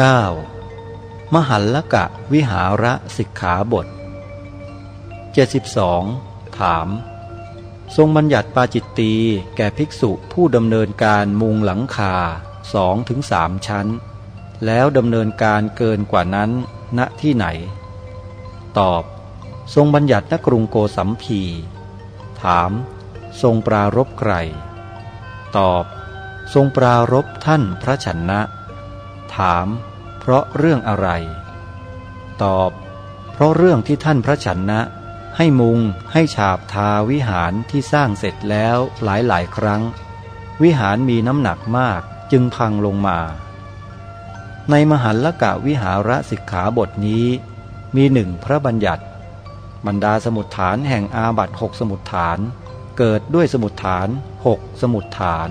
9. มหัลลกะวิหาระสิกขาบท 72. ถาม ทรงบัญญัติปาจิตตีแก่ภิกษุผู้ดำเนินการมุงหลังคาสองถึงสามชั้น แล้วดำเนินการเกินกว่านั้นณที่ไหน ตอบ ทรงบัญญัติณกรุงโกสัมพี ถาม ทรงปรารบใคร ตอบ ทรงปรารบท่านพระชนะ ถาม เพราะเรื่องอะไร ตอบ เพราะเรื่องที่ท่านพระชนนะ ให้มุงให้ฉาบทาวิหารที่สร้างเสร็จแล้วหลายหลายครั้ง วิหารมีน้ำหนักมากจึงพังลงมา ในมหันละกะวิหาระสิกขาบทนี้มีหนึ่งพระบัญญัติ บรรดาสมุดฐานแห่งอาบัตหกสมุดฐาน เกิดด้วยสมุดฐานหกสมุดฐาน